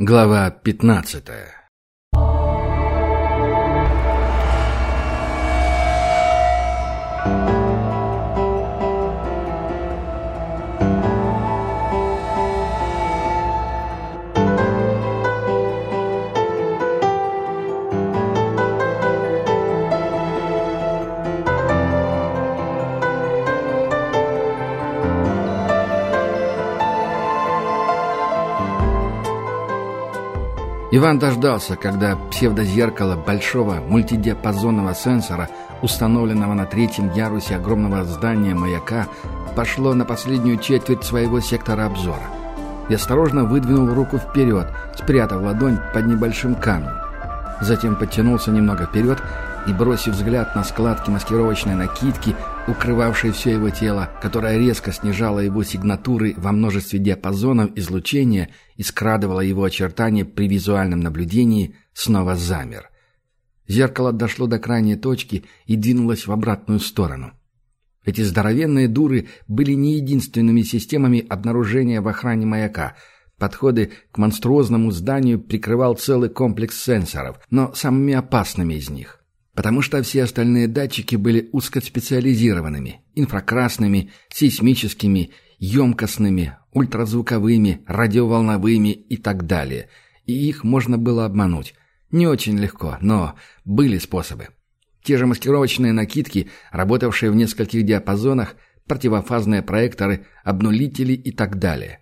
Глава пятнадцатая Иван дождался, когда псевдозеркало большого мультидиапазонного сенсора, установленного на третьем ярусе огромного здания маяка, пошло на последнюю четверть своего сектора обзора. И осторожно выдвинул руку вперед, спрятав ладонь под небольшим камнем. Затем подтянулся немного вперед и, бросив взгляд на складки маскировочной накидки, укрывавшей все его тело, которая резко снижала его сигнатуры во множестве диапазонов излучения и скрадывала его очертания при визуальном наблюдении, снова замер. Зеркало дошло до крайней точки и двинулось в обратную сторону. Эти здоровенные дуры были не единственными системами обнаружения в охране маяка. Подходы к монструозному зданию прикрывал целый комплекс сенсоров, но самыми опасными из них потому что все остальные датчики были узкоспециализированными, инфракрасными, сейсмическими, емкостными, ультразвуковыми, радиоволновыми и так далее. И их можно было обмануть. Не очень легко, но были способы. Те же маскировочные накидки, работавшие в нескольких диапазонах, противофазные проекторы, обнулители и так далее.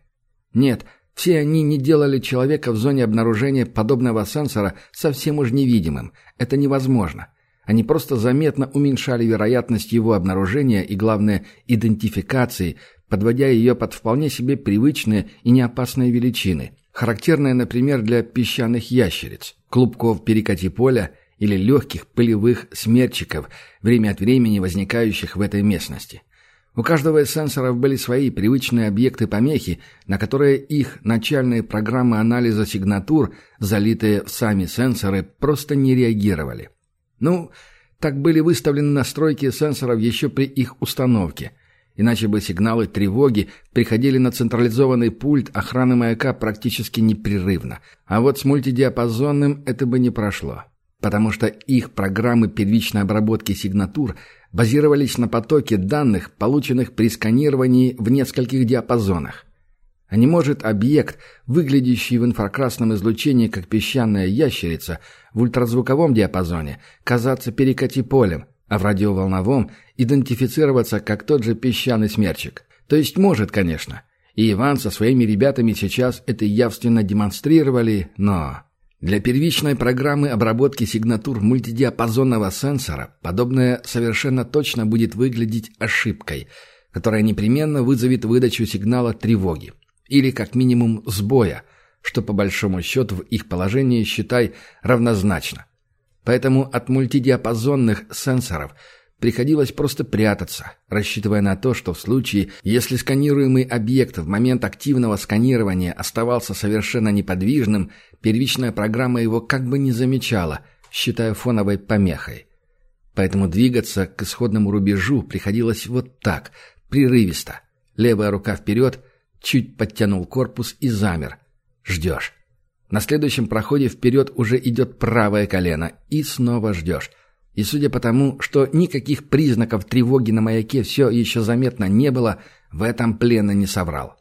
Нет, все они не делали человека в зоне обнаружения подобного сенсора совсем уж невидимым. Это невозможно. Они просто заметно уменьшали вероятность его обнаружения и, главное, идентификации, подводя ее под вполне себе привычные и неопасные величины, характерные, например, для песчаных ящериц, клубков перекати поля или легких пылевых смерчиков, время от времени возникающих в этой местности. У каждого из сенсоров были свои привычные объекты помехи, на которые их начальные программы анализа сигнатур, залитые в сами сенсоры, просто не реагировали. Ну, так были выставлены настройки сенсоров еще при их установке. Иначе бы сигналы тревоги приходили на централизованный пульт охраны маяка практически непрерывно. А вот с мультидиапазонным это бы не прошло. Потому что их программы первичной обработки сигнатур базировались на потоке данных, полученных при сканировании в нескольких диапазонах. А не может объект, выглядящий в инфракрасном излучении как песчаная ящерица, в ультразвуковом диапазоне казаться перекати-полем, а в радиоволновом идентифицироваться как тот же песчаный смерчик. То есть может, конечно. И Иван со своими ребятами сейчас это явственно демонстрировали, но... Для первичной программы обработки сигнатур мультидиапазонного сенсора подобное совершенно точно будет выглядеть ошибкой, которая непременно вызовет выдачу сигнала тревоги. Или, как минимум, сбоя, что по большому счету в их положении, считай, равнозначно. Поэтому от мультидиапазонных сенсоров приходилось просто прятаться, рассчитывая на то, что в случае, если сканируемый объект в момент активного сканирования оставался совершенно неподвижным, первичная программа его как бы не замечала, считая фоновой помехой. Поэтому двигаться к исходному рубежу приходилось вот так, прерывисто. Левая рука вперед, чуть подтянул корпус и замер. Ждешь. На следующем проходе вперед уже идет правое колено. И снова ждешь. И судя по тому, что никаких признаков тревоги на маяке все еще заметно не было, в этом плена не соврал.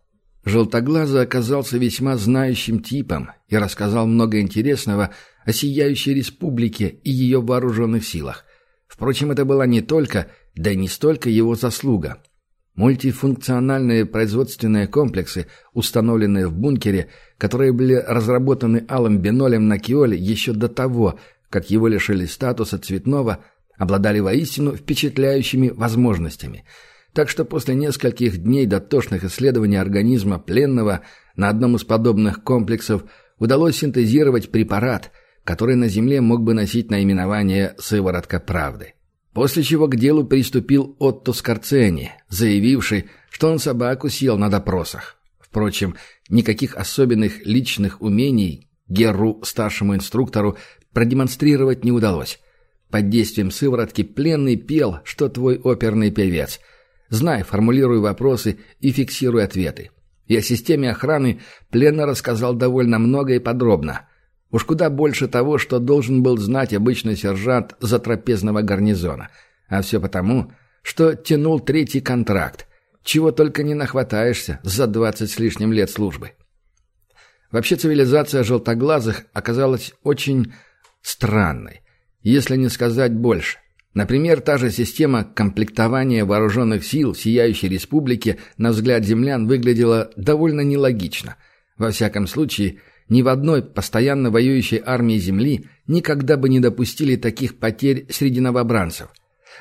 Желтоглазый оказался весьма знающим типом и рассказал много интересного о сияющей республике и ее вооруженных силах. Впрочем, это была не только, да и не столько его заслуга. Мультифункциональные производственные комплексы, установленные в бункере, которые были разработаны Алым Бенолем на Киоле еще до того, как его лишили статуса цветного, обладали воистину впечатляющими возможностями. Так что после нескольких дней дотошных исследований организма пленного на одном из подобных комплексов удалось синтезировать препарат, который на Земле мог бы носить наименование «сыворотка правды». После чего к делу приступил Отто Скорцени, заявивший, что он собаку съел на допросах. Впрочем, никаких особенных личных умений Герру, старшему инструктору, продемонстрировать не удалось. Под действием сыворотки пленный пел, что твой оперный певец. Знай, формулируй вопросы и фиксируй ответы. И о системе охраны Пленный рассказал довольно много и подробно. Уж куда больше того, что должен был знать обычный сержант затрапезного гарнизона. А все потому, что тянул третий контракт, чего только не нахватаешься за двадцать с лишним лет службы. Вообще цивилизация желтоглазых оказалась очень странной, если не сказать больше. Например, та же система комплектования вооруженных сил Сияющей Республике, на взгляд землян, выглядела довольно нелогично. Во всяком случае, ни в одной постоянно воюющей армии Земли никогда бы не допустили таких потерь среди новобранцев.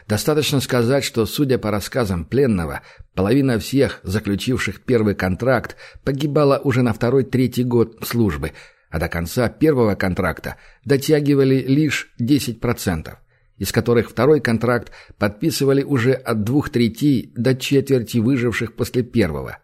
Достаточно сказать, что, судя по рассказам пленного, половина всех, заключивших первый контракт, погибала уже на второй-третий год службы, а до конца первого контракта дотягивали лишь 10% из которых второй контракт подписывали уже от двух третей до четверти выживших после первого.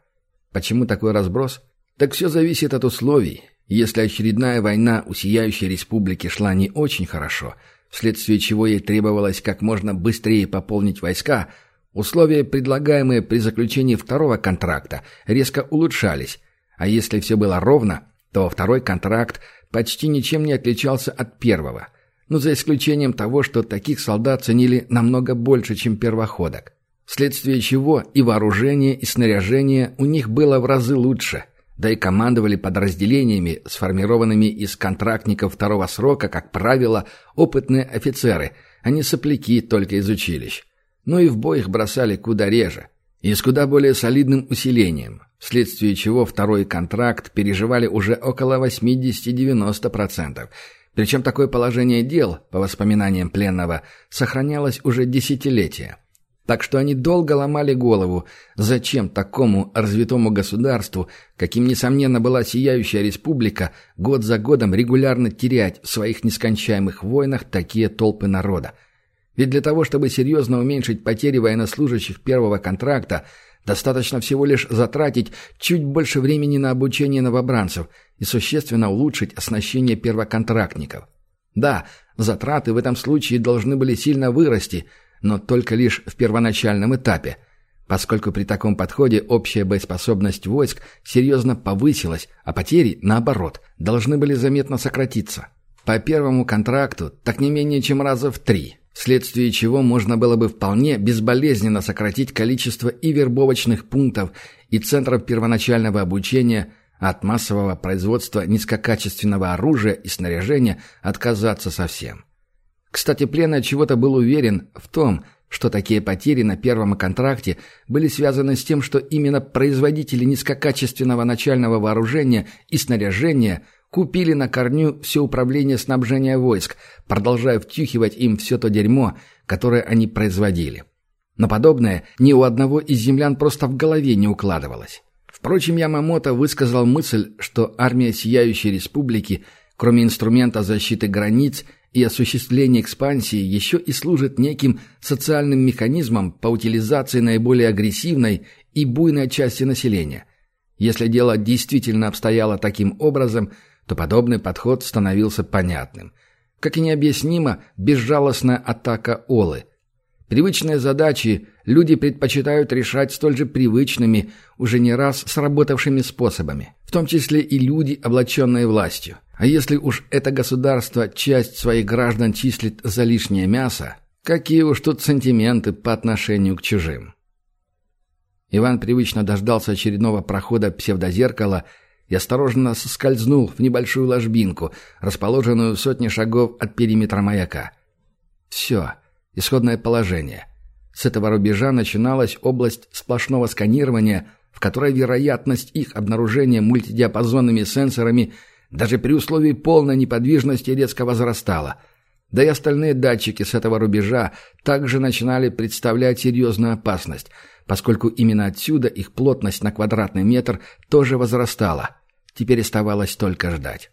Почему такой разброс? Так все зависит от условий. Если очередная война у Сияющей Республики шла не очень хорошо, вследствие чего ей требовалось как можно быстрее пополнить войска, условия, предлагаемые при заключении второго контракта, резко улучшались, а если все было ровно, то второй контракт почти ничем не отличался от первого – но за исключением того, что таких солдат ценили намного больше, чем первоходок. Вследствие чего и вооружение, и снаряжение у них было в разы лучше, да и командовали подразделениями, сформированными из контрактников второго срока, как правило, опытные офицеры, а не сопляки только из училищ. Но и в бой их бросали куда реже, и с куда более солидным усилением, вследствие чего второй контракт переживали уже около 80-90%, причем такое положение дел, по воспоминаниям пленного, сохранялось уже десятилетия. Так что они долго ломали голову, зачем такому развитому государству, каким, несомненно, была сияющая республика, год за годом регулярно терять в своих нескончаемых войнах такие толпы народа. Ведь для того, чтобы серьезно уменьшить потери военнослужащих первого контракта, достаточно всего лишь затратить чуть больше времени на обучение новобранцев – и существенно улучшить оснащение первоконтрактников. Да, затраты в этом случае должны были сильно вырасти, но только лишь в первоначальном этапе, поскольку при таком подходе общая боеспособность войск серьезно повысилась, а потери, наоборот, должны были заметно сократиться. По первому контракту так не менее чем раза в три, вследствие чего можно было бы вполне безболезненно сократить количество и вербовочных пунктов, и центров первоначального обучения – от массового производства низкокачественного оружия и снаряжения отказаться совсем. Кстати, Плена чего-то был уверен в том, что такие потери на первом контракте были связаны с тем, что именно производители низкокачественного начального вооружения и снаряжения купили на корню все управление снабжения войск, продолжая втюхивать им все то дерьмо, которое они производили. Но подобное ни у одного из землян просто в голове не укладывалось. Впрочем, Ямамото высказал мысль, что армия Сияющей Республики, кроме инструмента защиты границ и осуществления экспансии, еще и служит неким социальным механизмом по утилизации наиболее агрессивной и буйной части населения. Если дело действительно обстояло таким образом, то подобный подход становился понятным. Как и необъяснимо безжалостная атака Олы – Привычные задачи люди предпочитают решать столь же привычными, уже не раз сработавшими способами, в том числе и люди, облаченные властью. А если уж это государство часть своих граждан числит за лишнее мясо, какие уж тут сантименты по отношению к чужим? Иван привычно дождался очередного прохода псевдозеркала и осторожно соскользнул в небольшую ложбинку, расположенную в сотне шагов от периметра маяка. Все. Исходное положение. С этого рубежа начиналась область сплошного сканирования, в которой вероятность их обнаружения мультидиапазонными сенсорами даже при условии полной неподвижности резко возрастала. Да и остальные датчики с этого рубежа также начинали представлять серьезную опасность, поскольку именно отсюда их плотность на квадратный метр тоже возрастала. Теперь оставалось только ждать.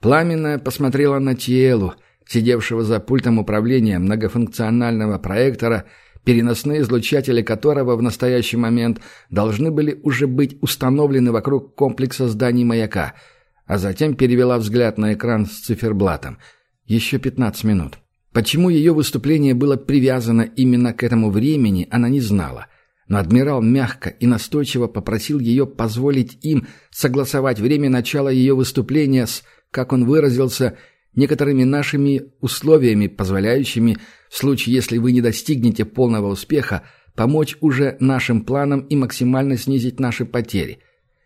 Пламенная посмотрела на Тиэлу – сидевшего за пультом управления многофункционального проектора, переносные излучатели которого в настоящий момент должны были уже быть установлены вокруг комплекса зданий маяка, а затем перевела взгляд на экран с циферблатом. Еще 15 минут. Почему ее выступление было привязано именно к этому времени, она не знала. но адмирал мягко и настойчиво попросил ее позволить им согласовать время начала ее выступления с, как он выразился, некоторыми нашими условиями, позволяющими, в случае, если вы не достигнете полного успеха, помочь уже нашим планам и максимально снизить наши потери.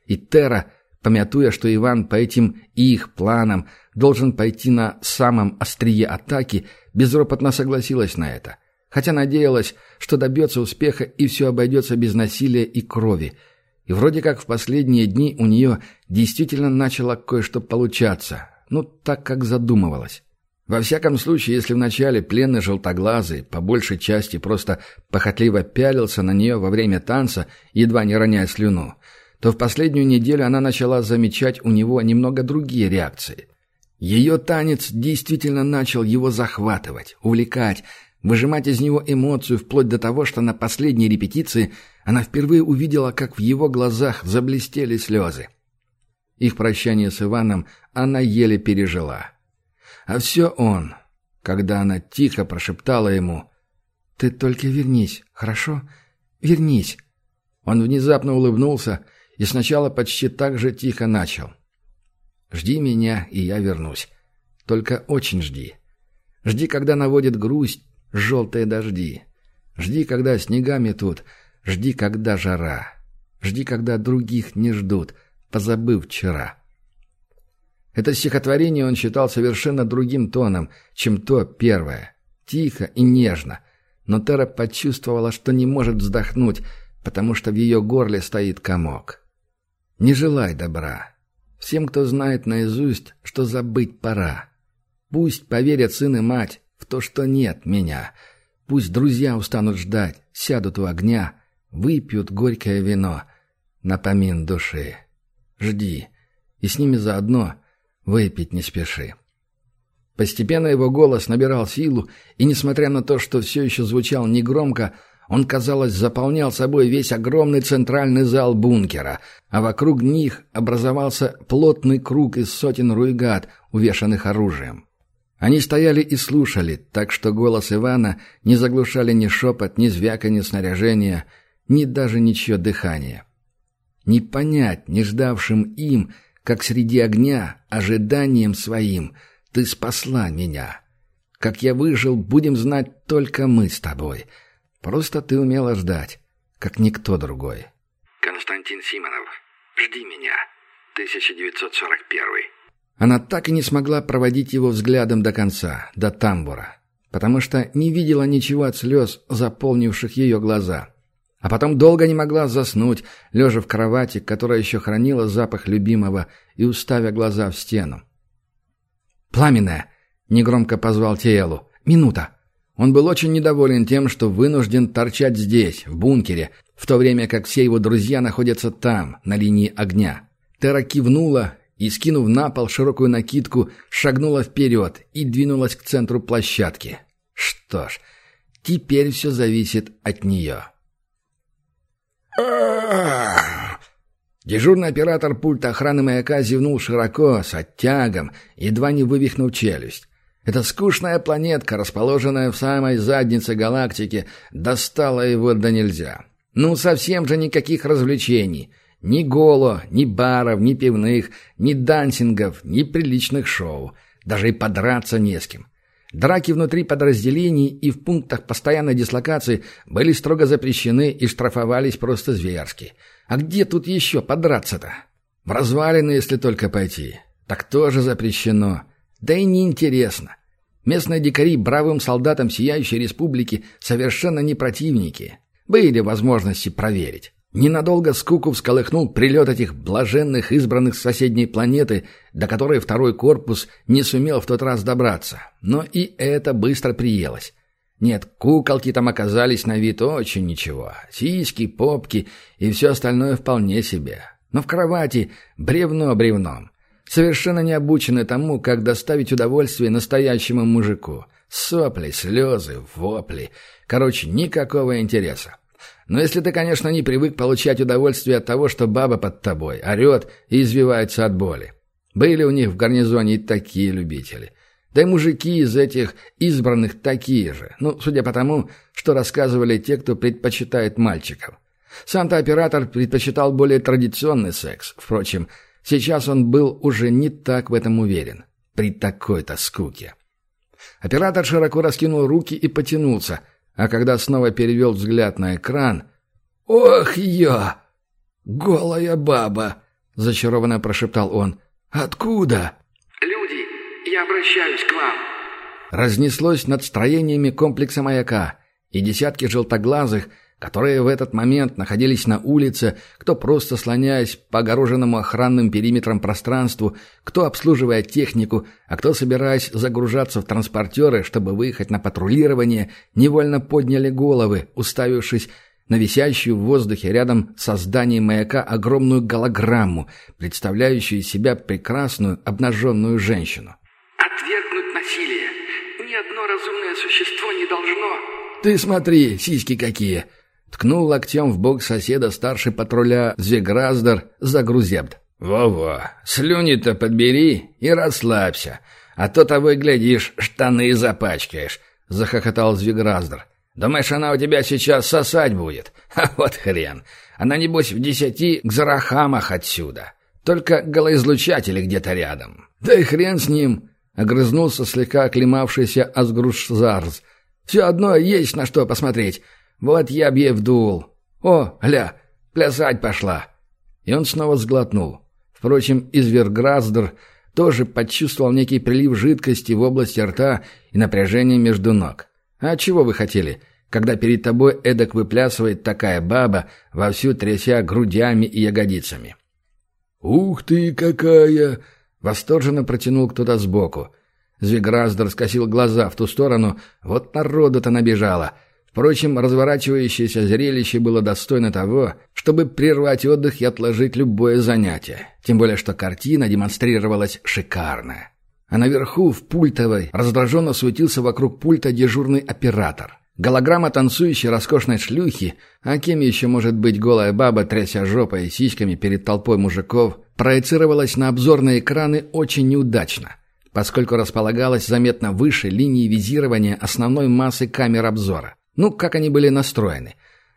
И Терра, помятуя, что Иван по этим их планам должен пойти на самом острие атаки, безропотно согласилась на это. Хотя надеялась, что добьется успеха и все обойдется без насилия и крови. И вроде как в последние дни у нее действительно начало кое-что получаться. Ну, так, как задумывалась. Во всяком случае, если вначале пленный желтоглазый, по большей части просто похотливо пялился на нее во время танца, едва не роняя слюну, то в последнюю неделю она начала замечать у него немного другие реакции. Ее танец действительно начал его захватывать, увлекать, выжимать из него эмоцию вплоть до того, что на последней репетиции она впервые увидела, как в его глазах заблестели слезы. Их прощание с Иваном она еле пережила. А все он, когда она тихо прошептала ему «Ты только вернись, хорошо? Вернись!» Он внезапно улыбнулся и сначала почти так же тихо начал. «Жди меня, и я вернусь. Только очень жди. Жди, когда наводит грусть желтые дожди. Жди, когда снегами тут. Жди, когда жара. Жди, когда других не ждут, позабыв вчера». Это стихотворение он считал совершенно другим тоном, чем то первое. Тихо и нежно. Но Тера почувствовала, что не может вздохнуть, потому что в ее горле стоит комок. «Не желай добра. Всем, кто знает наизусть, что забыть пора. Пусть поверят сын и мать в то, что нет меня. Пусть друзья устанут ждать, сядут у огня, выпьют горькое вино, напомин души. Жди, и с ними заодно — Выпить не спеши. Постепенно его голос набирал силу, и, несмотря на то, что все еще звучал негромко, он, казалось, заполнял собой весь огромный центральный зал бункера, а вокруг них образовался плотный круг из сотен руйгат, увешанных оружием. Они стояли и слушали, так что голос Ивана не заглушали ни шепот, ни звяканье снаряжения, ни даже ничье дыхание. Не понять, не ждавшим им — как среди огня, ожиданием своим, ты спасла меня. Как я выжил, будем знать только мы с тобой. Просто ты умела ждать, как никто другой. Константин Симонов, жди меня. 1941. Она так и не смогла проводить его взглядом до конца, до тамбура, потому что не видела ничего от слез, заполнивших ее глаза. А потом долго не могла заснуть, лежа в кровати, которая еще хранила запах любимого, и уставя глаза в стену. «Пламенная!» — негромко позвал Тиэлу. «Минута!» Он был очень недоволен тем, что вынужден торчать здесь, в бункере, в то время как все его друзья находятся там, на линии огня. Тера кивнула и, скинув на пол широкую накидку, шагнула вперед и двинулась к центру площадки. Что ж, теперь все зависит от нее. Дежурный оператор пульта охраны маяка зевнул широко, с оттягом, едва не вывихнув челюсть. Эта скучная планетка, расположенная в самой заднице галактики, достала его до нельзя. Ну, совсем же никаких развлечений. Ни голо, ни баров, ни пивных, ни дансингов, ни приличных шоу. Даже и подраться не с кем. Драки внутри подразделений и в пунктах постоянной дислокации были строго запрещены и штрафовались просто зверски. А где тут еще подраться-то? В развалины, если только пойти. Так тоже запрещено. Да и неинтересно. Местные дикари бравым солдатам Сияющей Республики совершенно не противники. Были возможности проверить. Ненадолго скуку всколыхнул прилет этих блаженных избранных с соседней планеты, до которой второй корпус не сумел в тот раз добраться. Но и это быстро приелось. Нет, куколки там оказались на вид очень ничего. Сиськи, попки и все остальное вполне себе. Но в кровати бревно бревном. Совершенно не обучены тому, как доставить удовольствие настоящему мужику. Сопли, слезы, вопли. Короче, никакого интереса. Но если ты, конечно, не привык получать удовольствие от того, что баба под тобой орет и извивается от боли. Были у них в гарнизоне и такие любители. Да и мужики из этих избранных такие же. Ну, судя по тому, что рассказывали те, кто предпочитает мальчиков. Санта-оператор предпочитал более традиционный секс. Впрочем, сейчас он был уже не так в этом уверен. При такой-то скуке. Оператор широко раскинул руки и потянулся, а когда снова перевел взгляд на экран... «Ох, я! Голая баба!» — зачарованно прошептал он. «Откуда?» «Люди, я обращаюсь к вам!» Разнеслось над строениями комплекса маяка, и десятки желтоглазых — которые в этот момент находились на улице, кто просто слоняясь по огороженному охранным периметрам пространству, кто обслуживая технику, а кто собираясь загружаться в транспортеры, чтобы выехать на патрулирование, невольно подняли головы, уставившись на висящую в воздухе рядом со зданием маяка огромную голограмму, представляющую из себя прекрасную обнаженную женщину. «Отвергнуть насилие! Ни одно разумное существо не должно...» «Ты смотри, сиськи какие!» Ткнул локтем в бок соседа старший патруля Звеграздер Загрузебд. «Во-во, слюни-то подбери и расслабься, а то того и глядишь, штаны запачкаешь», — захохотал Звеграздер. «Думаешь, она у тебя сейчас сосать будет? А вот хрен! Она, небось, в десяти к зарахамах отсюда. Только голоизлучатели где-то рядом. Да и хрен с ним!» — огрызнулся слегка оклемавшийся Азгрушзарз. «Все одно есть на что посмотреть. Вот я б ей вдул. О, ля, плясать пошла. И он снова сглотнул. Впрочем, Изверграздер тоже почувствовал некий прилив жидкости в области рта и напряжение между ног. А чего вы хотели, когда перед тобой эдак выплясывает такая баба, вовсю тряся грудями и ягодицами? «Ух ты, какая!» — восторженно протянул кто-то сбоку. Звеграздер скосил глаза в ту сторону. Вот народу-то набежало — Впрочем, разворачивающееся зрелище было достойно того, чтобы прервать отдых и отложить любое занятие. Тем более, что картина демонстрировалась шикарная. А наверху, в пультовой, раздраженно суетился вокруг пульта дежурный оператор. Голограмма танцующей роскошной шлюхи, а кем еще может быть голая баба, тряся жопой и сиськами перед толпой мужиков, проецировалась на обзорные экраны очень неудачно, поскольку располагалась заметно выше линии визирования основной массы камер обзора. Ну, как они были настроены.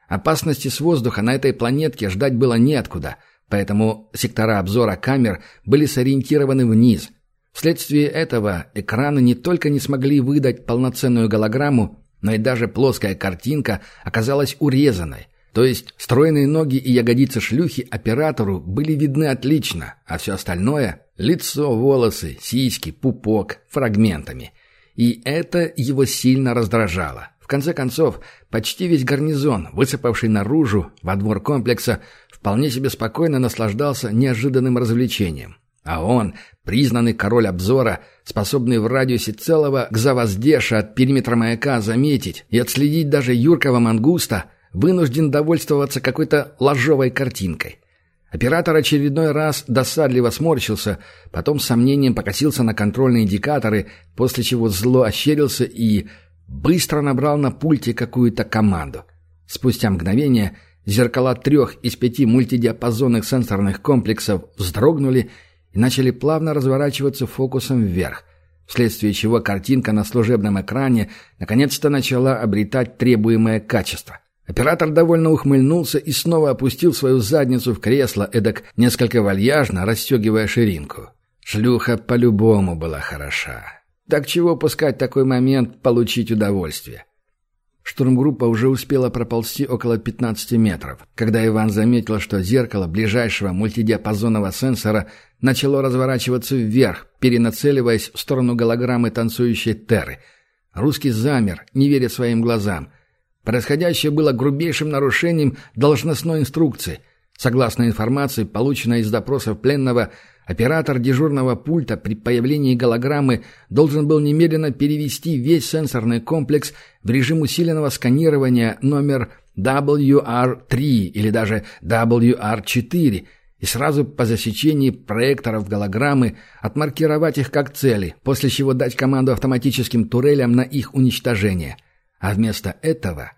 Опасности с воздуха на этой планетке ждать было неоткуда, поэтому сектора обзора камер были сориентированы вниз. Вследствие этого экраны не только не смогли выдать полноценную голограмму, но и даже плоская картинка оказалась урезанной. То есть стройные ноги и ягодицы шлюхи оператору были видны отлично, а все остальное – лицо, волосы, сиськи, пупок – фрагментами. И это его сильно раздражало конце концов, почти весь гарнизон, высыпавший наружу, во двор комплекса, вполне себе спокойно наслаждался неожиданным развлечением. А он, признанный король обзора, способный в радиусе целого гзавоздеша от периметра маяка заметить и отследить даже юркого мангуста, вынужден довольствоваться какой-то ложовой картинкой. Оператор очередной раз досадливо сморщился, потом с сомнением покосился на контрольные индикаторы, после чего зло ощерился и быстро набрал на пульте какую-то команду. Спустя мгновение зеркала трех из пяти мультидиапазонных сенсорных комплексов вздрогнули и начали плавно разворачиваться фокусом вверх, вследствие чего картинка на служебном экране наконец-то начала обретать требуемое качество. Оператор довольно ухмыльнулся и снова опустил свою задницу в кресло, эдак несколько вальяжно расстегивая ширинку. Шлюха по-любому была хороша. Так чего пускать такой момент получить удовольствие? Штурмгруппа уже успела проползти около 15 метров, когда Иван заметил, что зеркало ближайшего мультидиапазонного сенсора начало разворачиваться вверх, перенацеливаясь в сторону голограммы танцующей Терры. Русский замер, не веря своим глазам. Происходящее было грубейшим нарушением должностной инструкции. Согласно информации, полученной из допросов пленного, Оператор дежурного пульта при появлении голограммы должен был немедленно перевести весь сенсорный комплекс в режим усиленного сканирования номер WR3 или даже WR4 и сразу по засечении проекторов голограммы отмаркировать их как цели, после чего дать команду автоматическим турелям на их уничтожение. А вместо этого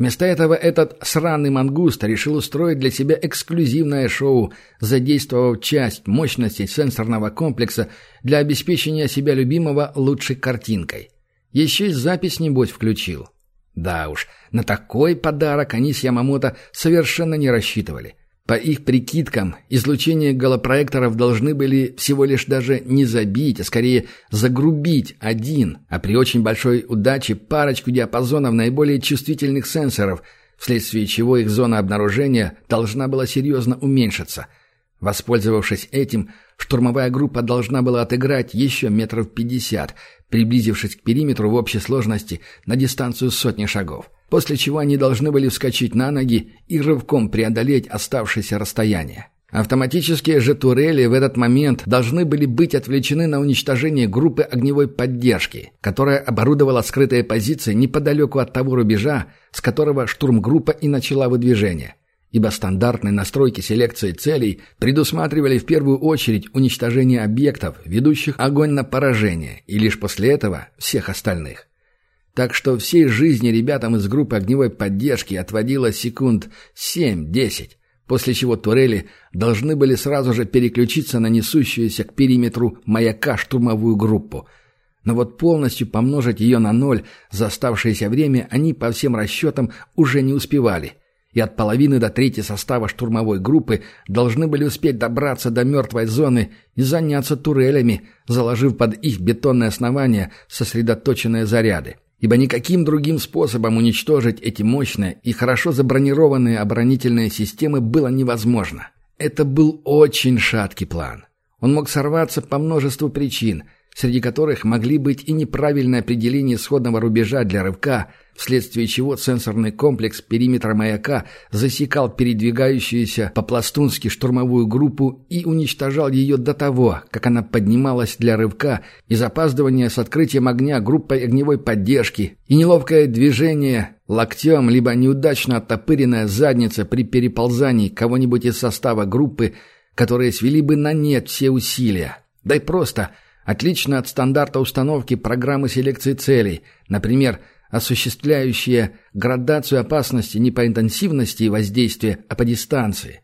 Вместо этого этот сраный мангуст решил устроить для себя эксклюзивное шоу, задействовав часть мощностей сенсорного комплекса для обеспечения себя любимого лучшей картинкой. Еще и запись, небось, включил. Да уж, на такой подарок они с Ямамото совершенно не рассчитывали. По их прикидкам, излучение голопроекторов должны были всего лишь даже не забить, а скорее загрубить один, а при очень большой удаче парочку диапазонов наиболее чувствительных сенсоров, вследствие чего их зона обнаружения должна была серьезно уменьшиться. Воспользовавшись этим, штурмовая группа должна была отыграть еще метров пятьдесят, приблизившись к периметру в общей сложности на дистанцию сотни шагов после чего они должны были вскочить на ноги и рывком преодолеть оставшееся расстояние. Автоматические же турели в этот момент должны были быть отвлечены на уничтожение группы огневой поддержки, которая оборудовала скрытые позиции неподалеку от того рубежа, с которого штурмгруппа и начала выдвижение. Ибо стандартные настройки селекции целей предусматривали в первую очередь уничтожение объектов, ведущих огонь на поражение, и лишь после этого всех остальных. Так что всей жизни ребятам из группы огневой поддержки отводило секунд 7-10, после чего турели должны были сразу же переключиться на несущуюся к периметру маяка штурмовую группу. Но вот полностью помножить ее на ноль за оставшееся время они по всем расчетам уже не успевали – и от половины до трети состава штурмовой группы должны были успеть добраться до мертвой зоны и заняться турелями, заложив под их бетонное основание сосредоточенные заряды ибо никаким другим способом уничтожить эти мощные и хорошо забронированные оборонительные системы было невозможно. Это был очень шаткий план. Он мог сорваться по множеству причин – среди которых могли быть и неправильное определение исходного рубежа для рывка, вследствие чего сенсорный комплекс периметра маяка засекал передвигающуюся по-пластунски штурмовую группу и уничтожал ее до того, как она поднималась для рывка, и запаздывание с открытием огня группой огневой поддержки, и неловкое движение локтем, либо неудачно оттопыренная задница при переползании кого-нибудь из состава группы, которые свели бы на нет все усилия. Да и просто – отлично от стандарта установки программы селекции целей, например, осуществляющие градацию опасности не по интенсивности воздействия, а по дистанции.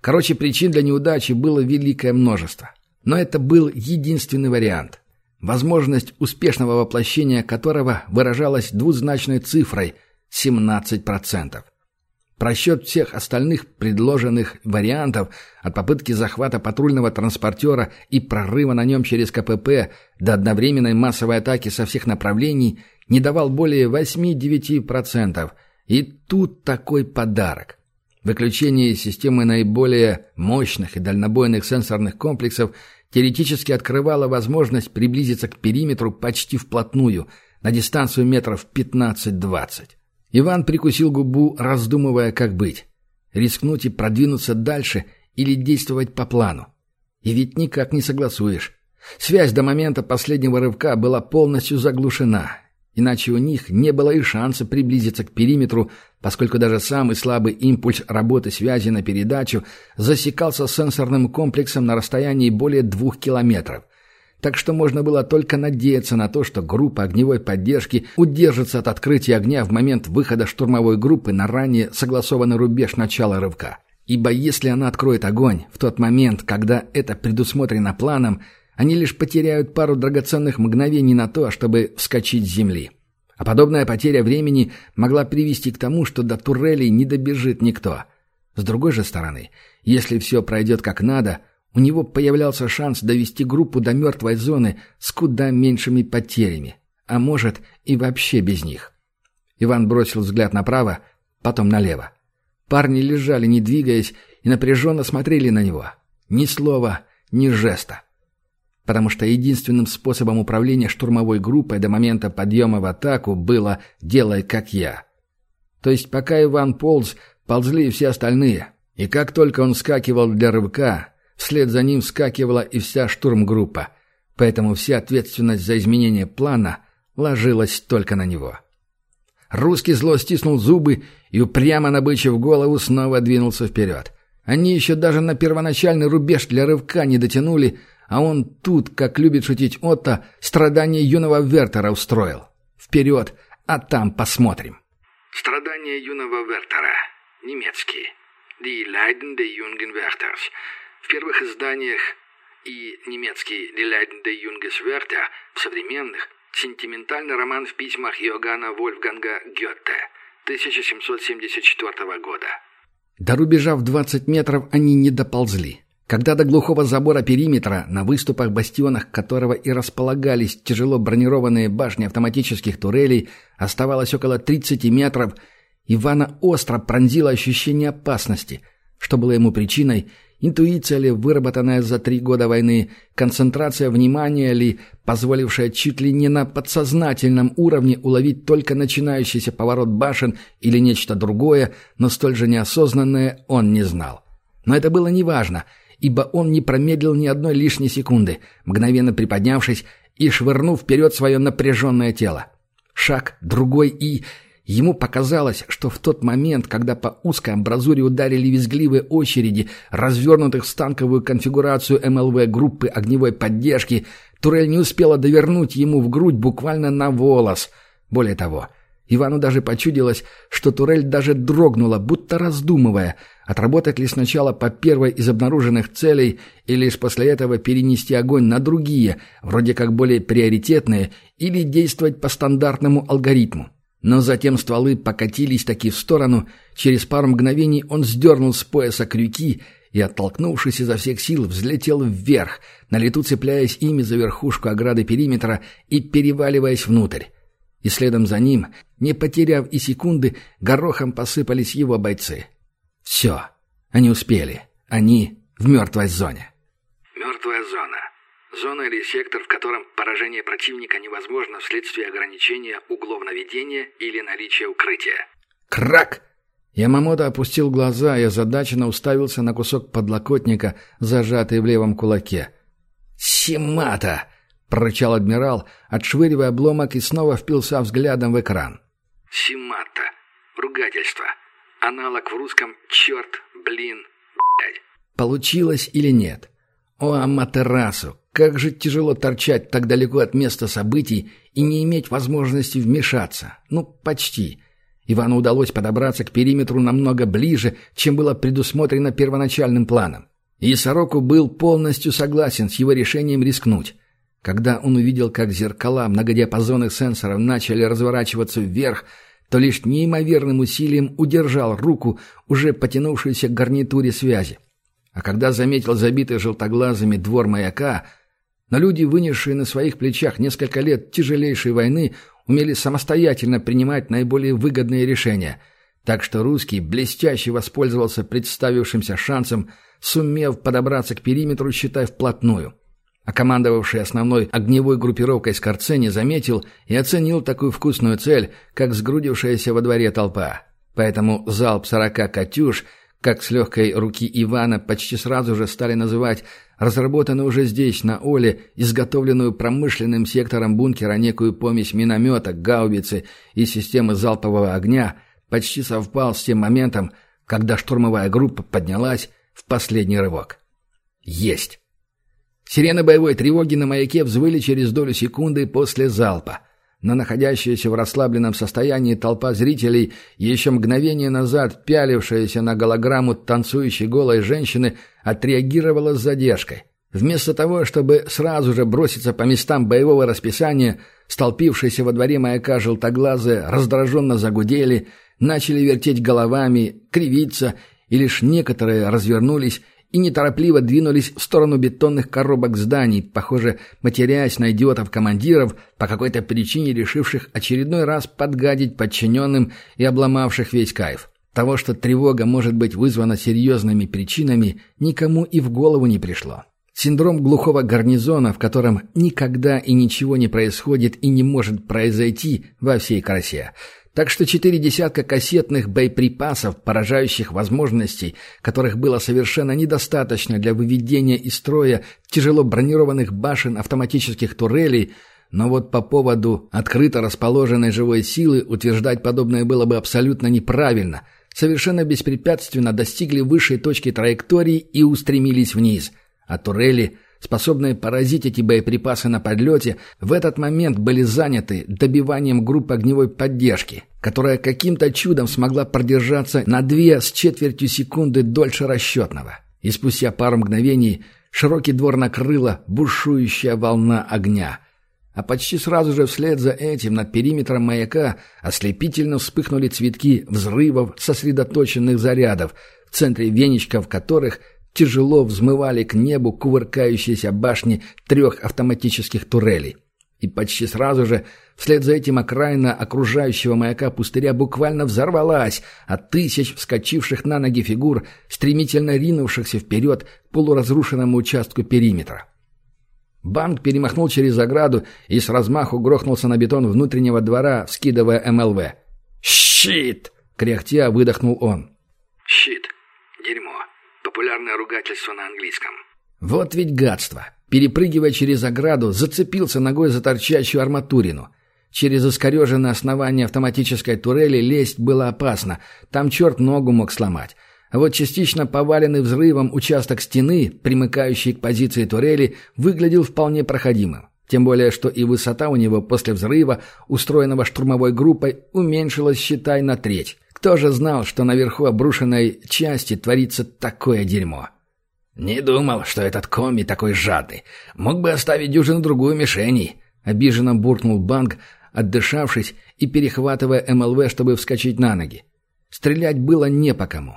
Короче, причин для неудачи было великое множество. Но это был единственный вариант. Возможность успешного воплощения которого выражалась двузначной цифрой – 17%. Просчет всех остальных предложенных вариантов от попытки захвата патрульного транспортера и прорыва на нем через КПП до одновременной массовой атаки со всех направлений не давал более 8-9%. И тут такой подарок. Выключение системы наиболее мощных и дальнобойных сенсорных комплексов теоретически открывало возможность приблизиться к периметру почти вплотную, на дистанцию метров 15-20. Иван прикусил губу, раздумывая, как быть. Рискнуть и продвинуться дальше или действовать по плану. И ведь никак не согласуешь. Связь до момента последнего рывка была полностью заглушена, иначе у них не было и шанса приблизиться к периметру, поскольку даже самый слабый импульс работы связи на передачу засекался сенсорным комплексом на расстоянии более двух километров – так что можно было только надеяться на то, что группа огневой поддержки удержится от открытия огня в момент выхода штурмовой группы на ранее согласованный рубеж начала рывка. Ибо если она откроет огонь в тот момент, когда это предусмотрено планом, они лишь потеряют пару драгоценных мгновений на то, чтобы вскочить с земли. А подобная потеря времени могла привести к тому, что до турелей не добежит никто. С другой же стороны, если все пройдет как надо – у него появлялся шанс довести группу до мертвой зоны с куда меньшими потерями, а может и вообще без них. Иван бросил взгляд направо, потом налево. Парни лежали, не двигаясь, и напряженно смотрели на него. Ни слова, ни жеста. Потому что единственным способом управления штурмовой группой до момента подъема в атаку было «делай, как я». То есть пока Иван полз, ползли и все остальные. И как только он скакивал для рывка, Вслед за ним вскакивала и вся штурмгруппа, поэтому вся ответственность за изменение плана ложилась только на него. Русский зло стиснул зубы и, упрямо набычив голову, снова двинулся вперед. Они еще даже на первоначальный рубеж для рывка не дотянули, а он тут, как любит шутить Отто, страдания юного Вертера устроил. Вперед, а там посмотрим. Страдания юного Вертера. Немецкий. Die Leiden des jungen Werthers. В первых изданиях и немецкий «Die Leiden des Junges Werther» в современных Сентиментальный роман в письмах Йоганна Вольфганга Гёте, 1774 года. До рубежа в 20 метров они не доползли. Когда до глухого забора периметра, на выступах-бастионах которого и располагались тяжело бронированные башни автоматических турелей, оставалось около 30 метров, Ивана остро пронзило ощущение опасности. Что было ему причиной – Интуиция ли, выработанная за три года войны, концентрация внимания ли, позволившая чуть ли не на подсознательном уровне уловить только начинающийся поворот башен или нечто другое, но столь же неосознанное, он не знал. Но это было неважно, ибо он не промедлил ни одной лишней секунды, мгновенно приподнявшись и швырнув вперед свое напряженное тело. Шаг, другой и... Ему показалось, что в тот момент, когда по узкой амбразуре ударили визгливые очереди, развернутых в станковую конфигурацию МЛВ группы огневой поддержки, турель не успела довернуть ему в грудь буквально на волос. Более того, Ивану даже почудилось, что турель даже дрогнула, будто раздумывая, отработать ли сначала по первой из обнаруженных целей и лишь после этого перенести огонь на другие, вроде как более приоритетные, или действовать по стандартному алгоритму. Но затем стволы покатились таки в сторону, через пару мгновений он сдернул с пояса крюки и, оттолкнувшись изо всех сил, взлетел вверх, на лету цепляясь ими за верхушку ограды периметра и переваливаясь внутрь. И следом за ним, не потеряв и секунды, горохом посыпались его бойцы. Все, они успели, они в мертвой зоне. Зона или сектор, в котором поражение противника невозможно вследствие ограничения углов наведения или наличия укрытия. Крак! Ямамото опустил глаза и озадаченно уставился на кусок подлокотника, зажатый в левом кулаке. «Симата!» — прорычал адмирал, отшвыривая обломок и снова впился взглядом в экран. Симата. Ругательство. Аналог в русском «черт», «блин», «блядь». Получилось или нет? О, Аматерасу, как же тяжело торчать так далеко от места событий и не иметь возможности вмешаться. Ну, почти. Ивану удалось подобраться к периметру намного ближе, чем было предусмотрено первоначальным планом. И Сороку был полностью согласен с его решением рискнуть. Когда он увидел, как зеркала многодиапазонных сенсоров начали разворачиваться вверх, то лишь неимоверным усилием удержал руку, уже потянувшуюся к гарнитуре связи. А когда заметил забитый желтоглазыми двор маяка, но люди, вынесшие на своих плечах несколько лет тяжелейшей войны, умели самостоятельно принимать наиболее выгодные решения. Так что русский блестяще воспользовался представившимся шансом, сумев подобраться к периметру, считай, вплотную. А командовавший основной огневой группировкой Скорцени заметил и оценил такую вкусную цель, как сгрудившаяся во дворе толпа. Поэтому залп сорока «Катюш» как с легкой руки Ивана почти сразу же стали называть разработанную уже здесь, на Оле, изготовленную промышленным сектором бункера некую помесь миномета, гаубицы и системы залпового огня, почти совпал с тем моментом, когда штурмовая группа поднялась в последний рывок. Есть! Сирены боевой тревоги на маяке взвыли через долю секунды после залпа но находящаяся в расслабленном состоянии толпа зрителей, еще мгновение назад пялившаяся на голограмму танцующей голой женщины, отреагировала с задержкой. Вместо того, чтобы сразу же броситься по местам боевого расписания, столпившиеся во дворе маяка желтоглазые раздраженно загудели, начали вертеть головами, кривиться, и лишь некоторые развернулись и неторопливо двинулись в сторону бетонных коробок зданий, похоже, матерясь на идиотов-командиров, по какой-то причине решивших очередной раз подгадить подчиненным и обломавших весь кайф. Того, что тревога может быть вызвана серьезными причинами, никому и в голову не пришло. Синдром глухого гарнизона, в котором никогда и ничего не происходит и не может произойти во всей красе – так что четыре десятка кассетных боеприпасов, поражающих возможностей, которых было совершенно недостаточно для выведения из строя тяжело бронированных башен автоматических турелей, но вот по поводу открыто расположенной живой силы утверждать подобное было бы абсолютно неправильно. Совершенно беспрепятственно достигли высшей точки траектории и устремились вниз. А турели – способные поразить эти боеприпасы на подлете, в этот момент были заняты добиванием группы огневой поддержки, которая каким-то чудом смогла продержаться на две с четвертью секунды дольше расчетного. И спустя пару мгновений широкий двор накрыла бушующая волна огня. а почти сразу же вслед за этим над периметром маяка ослепительно вспыхнули цветки взрывов сосредоточенных зарядов, в центре веничков которых тяжело взмывали к небу кувыркающиеся башни трех автоматических турелей. И почти сразу же вслед за этим окраина окружающего маяка пустыря буквально взорвалась от тысяч вскочивших на ноги фигур, стремительно ринувшихся вперед к полуразрушенному участку периметра. Банк перемахнул через ограду и с размаху грохнулся на бетон внутреннего двора, вскидывая МЛВ. «Щит!» — кряхтя выдохнул он. «Щит. Дерьмо. Популярное ругательство на английском». Вот ведь гадство. Перепрыгивая через ограду, зацепился ногой за торчащую арматурину. Через искореженное основание автоматической турели лезть было опасно. Там черт ногу мог сломать. А вот частично поваленный взрывом участок стены, примыкающий к позиции турели, выглядел вполне проходимым. Тем более, что и высота у него после взрыва, устроенного штурмовой группой, уменьшилась, считай, на треть. Кто же знал, что наверху обрушенной части творится такое дерьмо? «Не думал, что этот коми такой жадный. Мог бы оставить дюжину-другую мишеней», — обиженно буркнул Банк, отдышавшись и перехватывая МЛВ, чтобы вскочить на ноги. Стрелять было не по кому.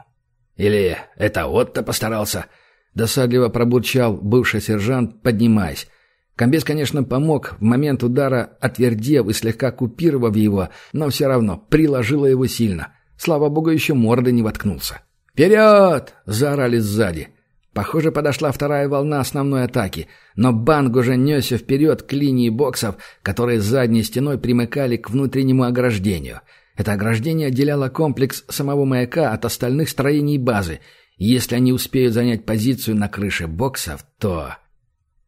«Или это Отто постарался?» — досадливо пробурчал бывший сержант, поднимаясь. Комбез, конечно, помог в момент удара, отвердев и слегка купировав его, но все равно приложило его сильно. Слава богу, еще морды не воткнулся. «Вперед!» — заорали сзади. Похоже, подошла вторая волна основной атаки, но Банг уже несся вперед к линии боксов, которые задней стеной примыкали к внутреннему ограждению — это ограждение отделяло комплекс самого маяка от остальных строений базы. Если они успеют занять позицию на крыше боксов, то...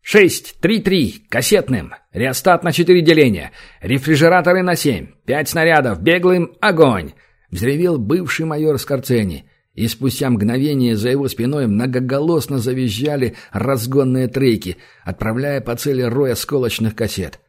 «Шесть! Три-три! Кассетным! Реостат на четыре деления! Рефрижераторы на семь! Пять снарядов! Беглым! Огонь!» Взревел бывший майор Скорцени. И спустя мгновение за его спиной многоголосно завизжали разгонные треки, отправляя по цели рой осколочных кассет.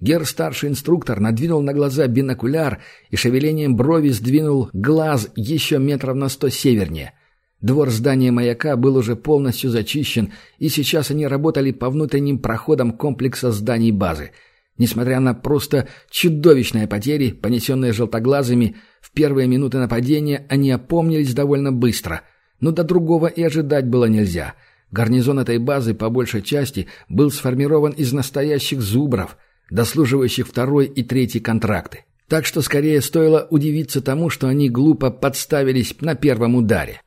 Гер, старший инструктор, надвинул на глаза бинокуляр и шевелением брови сдвинул глаз еще метров на сто севернее. Двор здания маяка был уже полностью зачищен, и сейчас они работали по внутренним проходам комплекса зданий базы. Несмотря на просто чудовищные потери, понесенные желтоглазыми, в первые минуты нападения они опомнились довольно быстро. Но до другого и ожидать было нельзя. Гарнизон этой базы, по большей части, был сформирован из настоящих зубров – дослуживающих второй и третий контракты. Так что скорее стоило удивиться тому, что они глупо подставились на первом ударе.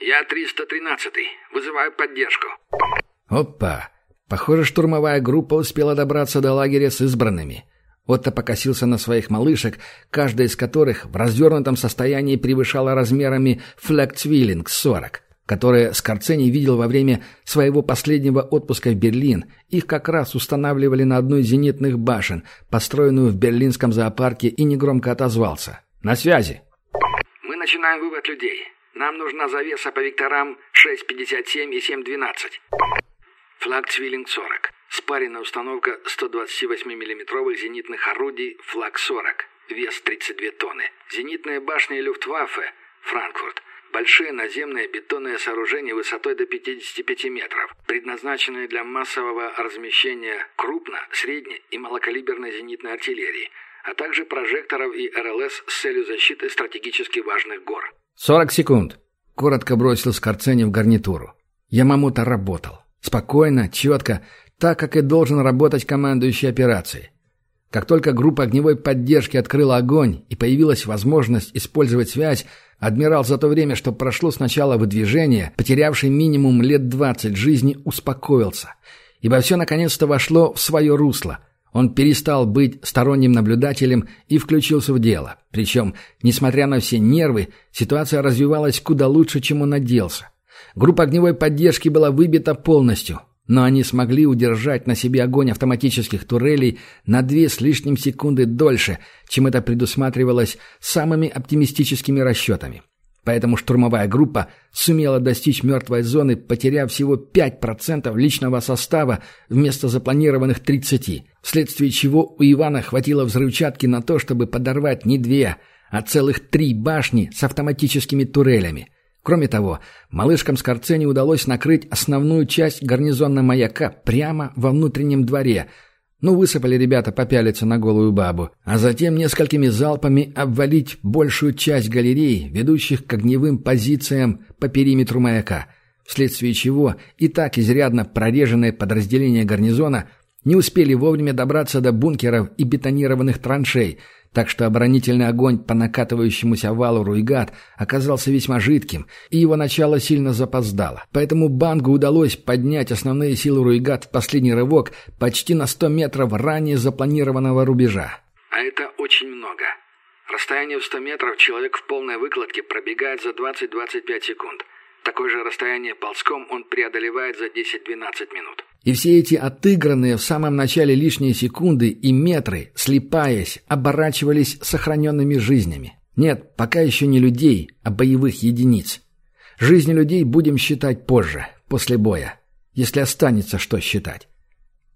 «Я 313-й. Вызываю поддержку». Опа! Похоже, штурмовая группа успела добраться до лагеря с избранными. Отто покосился на своих малышек, каждая из которых в развернутом состоянии превышала размерами флектцвиллинг-40 которые Скорцени видел во время своего последнего отпуска в Берлин. Их как раз устанавливали на одной из зенитных башен, построенную в берлинском зоопарке, и негромко отозвался. «На связи!» «Мы начинаем вывод людей. Нам нужна завеса по векторам 6.57 и 7.12. Флаг Цвиллинг 40. Спаренная установка 128 миллиметровых зенитных орудий «Флаг 40». Вес 32 тонны. Зенитные башни Люфтваффе. Франкфурт. Большие наземные бетонные сооружения высотой до 55 метров, предназначенные для массового размещения крупно, средне и малокалиберной зенитной артиллерии, а также прожекторов и РЛС с целью защиты стратегически важных гор. «Сорок секунд», — коротко бросил Скорцени в гарнитуру. Ямамото работал. Спокойно, четко, так, как и должен работать командующий операцией. Как только группа огневой поддержки открыла огонь и появилась возможность использовать связь, Адмирал за то время, что прошло с начала выдвижения, потерявший минимум лет двадцать жизни, успокоился. Ибо все наконец-то вошло в свое русло. Он перестал быть сторонним наблюдателем и включился в дело. Причем, несмотря на все нервы, ситуация развивалась куда лучше, чем он надеялся. Группа огневой поддержки была выбита полностью – но они смогли удержать на себе огонь автоматических турелей на две с лишним секунды дольше, чем это предусматривалось самыми оптимистическими расчетами. Поэтому штурмовая группа сумела достичь мертвой зоны, потеряв всего 5% личного состава вместо запланированных 30%, вследствие чего у Ивана хватило взрывчатки на то, чтобы подорвать не две, а целых три башни с автоматическими турелями. Кроме того, малышкам Скорцени удалось накрыть основную часть гарнизонного маяка прямо во внутреннем дворе, Ну, высыпали ребята попялиться на голую бабу, а затем несколькими залпами обвалить большую часть галерей, ведущих к огневым позициям по периметру маяка, вследствие чего и так изрядно прореженное подразделение гарнизона не успели вовремя добраться до бункеров и бетонированных траншей, так что оборонительный огонь по накатывающемуся валу Руйгат оказался весьма жидким, и его начало сильно запоздало. Поэтому Бангу удалось поднять основные силы Руйгат в последний рывок почти на 100 метров ранее запланированного рубежа. А это очень много. Расстояние в 100 метров человек в полной выкладке пробегает за 20-25 секунд. Такое же расстояние ползком он преодолевает за 10-12 минут. И все эти отыгранные в самом начале лишние секунды и метры, слепаясь, оборачивались сохраненными жизнями. Нет, пока еще не людей, а боевых единиц. Жизни людей будем считать позже, после боя, если останется что считать.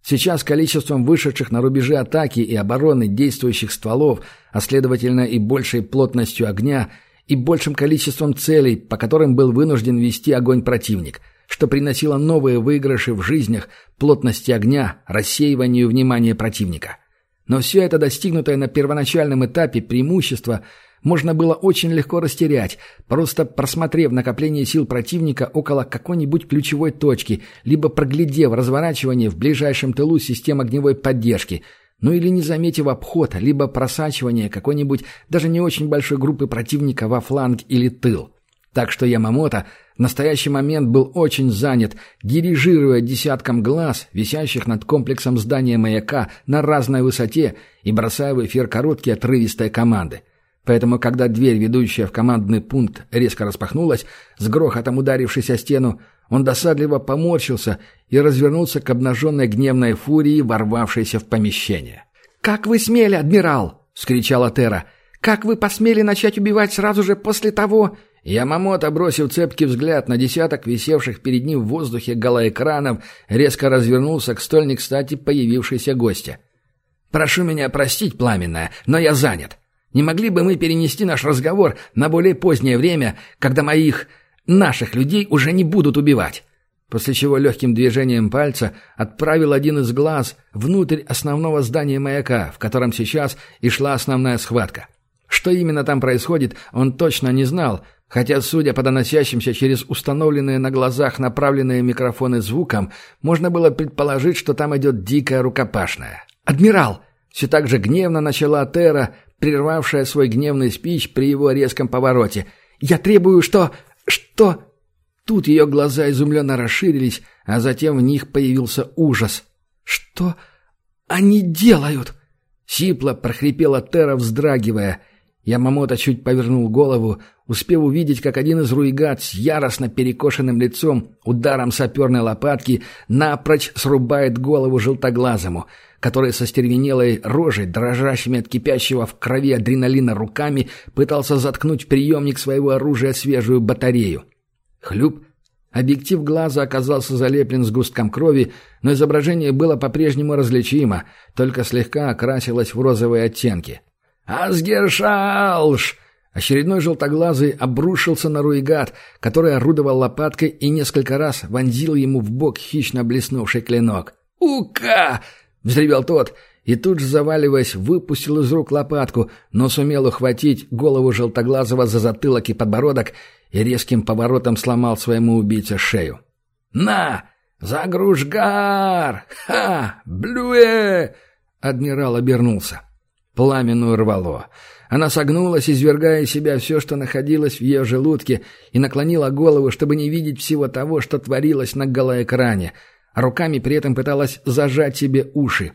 Сейчас количеством вышедших на рубежи атаки и обороны действующих стволов, а следовательно и большей плотностью огня, и большим количеством целей, по которым был вынужден вести огонь противник – что приносило новые выигрыши в жизнях, плотности огня, рассеиванию внимания противника. Но все это достигнутое на первоначальном этапе преимущество можно было очень легко растерять, просто просмотрев накопление сил противника около какой-нибудь ключевой точки, либо проглядев разворачивание в ближайшем тылу систем огневой поддержки, ну или не заметив обход, либо просачивание какой-нибудь даже не очень большой группы противника во фланг или тыл. Так что Ямамото в настоящий момент был очень занят, дирижируя десятком глаз, висящих над комплексом здания маяка на разной высоте и бросая в эфир короткие отрывистые команды. Поэтому, когда дверь, ведущая в командный пункт, резко распахнулась, с грохотом ударившись о стену, он досадливо поморщился и развернулся к обнаженной гневной фурии, ворвавшейся в помещение. «Как вы смели, адмирал!» — вскричала Тера. «Как вы посмели начать убивать сразу же после того...» Ямамото, бросив цепкий взгляд на десяток висевших перед ним в воздухе голоэкранов, резко развернулся к столь не кстати появившейся гостя. «Прошу меня простить, Пламенная, но я занят. Не могли бы мы перенести наш разговор на более позднее время, когда моих... наших людей уже не будут убивать?» После чего легким движением пальца отправил один из глаз внутрь основного здания маяка, в котором сейчас и шла основная схватка. Что именно там происходит, он точно не знал, Хотя, судя по доносящимся через установленные на глазах направленные микрофоны звукам, можно было предположить, что там идет дикая рукопашная. «Адмирал!» Все так же гневно начала Тера, прервавшая свой гневный спич при его резком повороте. «Я требую, что... что...» Тут ее глаза изумленно расширились, а затем в них появился ужас. «Что они делают?» Сипло прохрипела Тера, вздрагивая. Ямамото чуть повернул голову, успев увидеть, как один из руигат с яростно перекошенным лицом ударом саперной лопатки напрочь срубает голову желтоглазому, который со стервенелой рожей, дрожащими от кипящего в крови адреналина руками, пытался заткнуть в приемник своего оружия свежую батарею. Хлюп! Объектив глаза оказался залеплен сгустком крови, но изображение было по-прежнему различимо, только слегка окрасилось в розовые оттенки. «Асгершалш!» Очередной желтоглазый обрушился на Руигат, который орудовал лопаткой и несколько раз вонзил ему в бок хищно блеснувший клинок. «Ука!» — взревел тот, и тут же, заваливаясь, выпустил из рук лопатку, но сумел ухватить голову желтоглазого за затылок и подбородок и резким поворотом сломал своему убийце шею. «На! Загружгар! Ха! Блюэ!» Адмирал обернулся. Пламенную рвало. Она согнулась, извергая из себя все, что находилось в ее желудке, и наклонила голову, чтобы не видеть всего того, что творилось на голоэкране, а руками при этом пыталась зажать себе уши.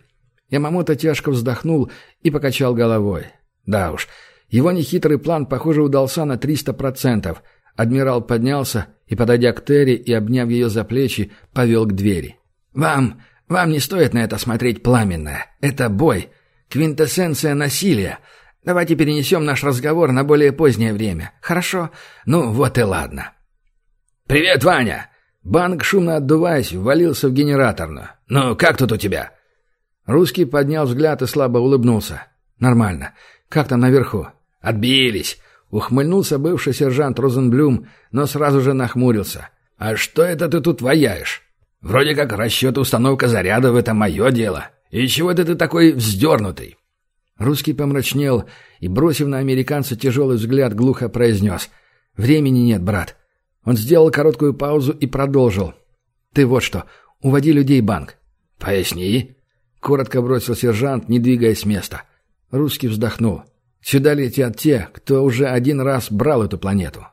Ямамото тяжко вздохнул и покачал головой. Да уж, его нехитрый план, похоже, удался на триста процентов. Адмирал поднялся и, подойдя к Терри и обняв ее за плечи, повел к двери. «Вам... вам не стоит на это смотреть пламенно. Это бой. Квинтэссенция насилия. Давайте перенесем наш разговор на более позднее время. Хорошо? Ну, вот и ладно. «Привет, Ваня!» Банк, шумно отдуваясь, ввалился в генераторную. «Ну, как тут у тебя?» Русский поднял взгляд и слабо улыбнулся. «Нормально. Как там наверху?» «Отбились!» Ухмыльнулся бывший сержант Розенблюм, но сразу же нахмурился. «А что это ты тут ваяешь? Вроде как расчет установка заряда — это мое дело. И чего ты такой вздернутый?» Русский помрачнел и, бросив на американца тяжелый взгляд, глухо произнес. «Времени нет, брат». Он сделал короткую паузу и продолжил. «Ты вот что, уводи людей банк». «Поясни». Коротко бросил сержант, не двигаясь с места. Русский вздохнул. «Сюда летят те, кто уже один раз брал эту планету».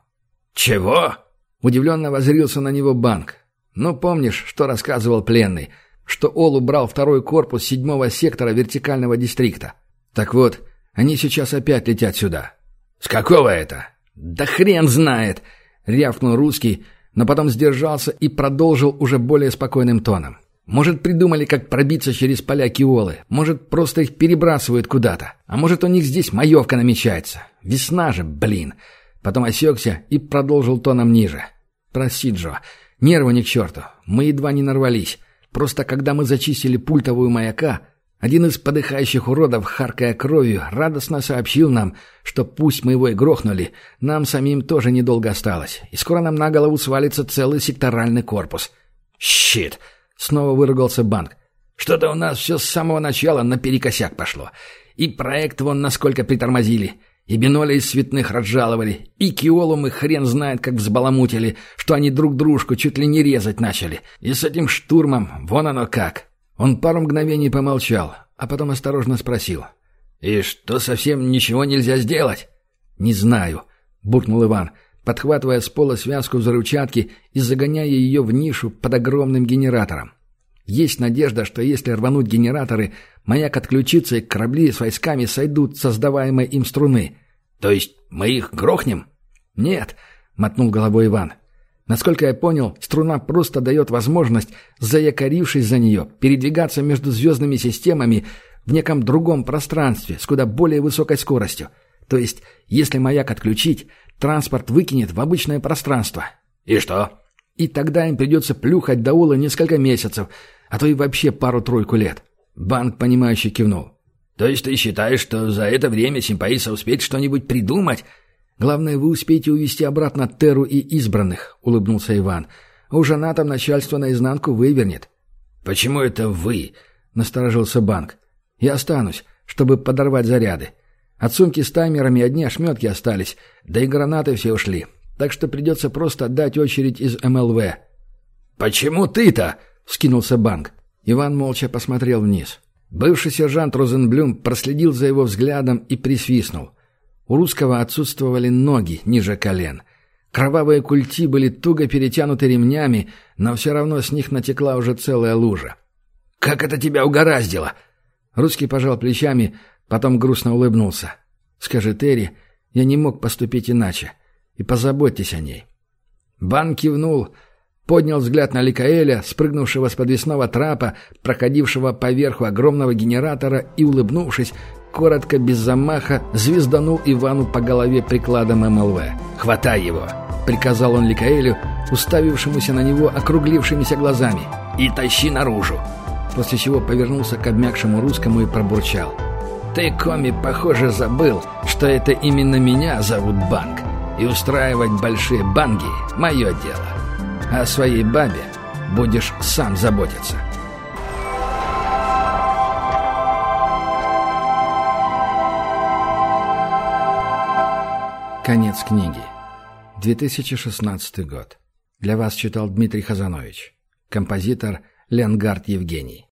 «Чего?» Удивленно возрился на него банк. «Ну, помнишь, что рассказывал пленный, что Олу брал второй корпус седьмого сектора вертикального дистрикта? Так вот, они сейчас опять летят сюда». «С какого это?» «Да хрен знает!» — рявкнул русский, но потом сдержался и продолжил уже более спокойным тоном. Может, придумали, как пробиться через поля Киолы. Может, просто их перебрасывают куда-то. А может, у них здесь маевка намечается. Весна же, блин. Потом осекся и продолжил тоном ниже. «Прости, Джо. Нервы ни к черту. Мы едва не нарвались. Просто когда мы зачистили пультовую маяка, один из подыхающих уродов, харкая кровью, радостно сообщил нам, что пусть мы его и грохнули, нам самим тоже недолго осталось, и скоро нам на голову свалится целый секторальный корпус. «Щит!» — снова выругался банк. «Что-то у нас все с самого начала наперекосяк пошло. И проект вон насколько притормозили. И Биноля из Цветных разжаловали, и Киолу мы хрен знает как взбаламутили, что они друг дружку чуть ли не резать начали. И с этим штурмом вон оно как. Он пару мгновений помолчал, а потом осторожно спросил. «И что, совсем ничего нельзя сделать?» «Не знаю», — буркнул Иван, подхватывая с пола связку взрывчатки и загоняя ее в нишу под огромным генератором. Есть надежда, что если рвануть генераторы, маяк отключится и корабли с войсками сойдут создаваемой им струны. То есть мы их грохнем? Нет, мотнул головой Иван. Насколько я понял, струна просто дает возможность, заякорившись за нее, передвигаться между звездными системами в неком другом пространстве с куда более высокой скоростью. То есть, если маяк отключить, транспорт выкинет в обычное пространство. И что? И тогда им придется плюхать до ула несколько месяцев, а то и вообще пару-тройку лет. Банк, понимающе кивнул. То есть ты считаешь, что за это время Симпаиса успеет что-нибудь придумать? Главное, вы успеете увести обратно Теру и избранных, улыбнулся Иван. Уже на там начальство наизнанку вывернет. Почему это вы? насторожился банк. Я останусь, чтобы подорвать заряды. От сумки с таймерами одни ошметки остались, да и гранаты все ушли так что придется просто дать очередь из МЛВ». «Почему ты-то?» — вскинулся Банк. Иван молча посмотрел вниз. Бывший сержант Розенблюм проследил за его взглядом и присвистнул. У русского отсутствовали ноги ниже колен. Кровавые культи были туго перетянуты ремнями, но все равно с них натекла уже целая лужа. «Как это тебя угораздило?» Русский пожал плечами, потом грустно улыбнулся. «Скажи, Терри, я не мог поступить иначе и позаботьтесь о ней». Бан кивнул, поднял взгляд на Ликаэля, спрыгнувшего с подвесного трапа, проходившего поверху огромного генератора, и, улыбнувшись, коротко, без замаха, звезданул Ивану по голове прикладом МЛВ. «Хватай его!» — приказал он Ликаэлю, уставившемуся на него округлившимися глазами. «И тащи наружу!» После чего повернулся к обмякшему русскому и пробурчал. «Ты, Коми, похоже, забыл, что это именно меня зовут Банк и устраивать большие банги – мое дело. А о своей бабе будешь сам заботиться. Конец книги. 2016 год. Для вас читал Дмитрий Хазанович. Композитор Ленгард Евгений.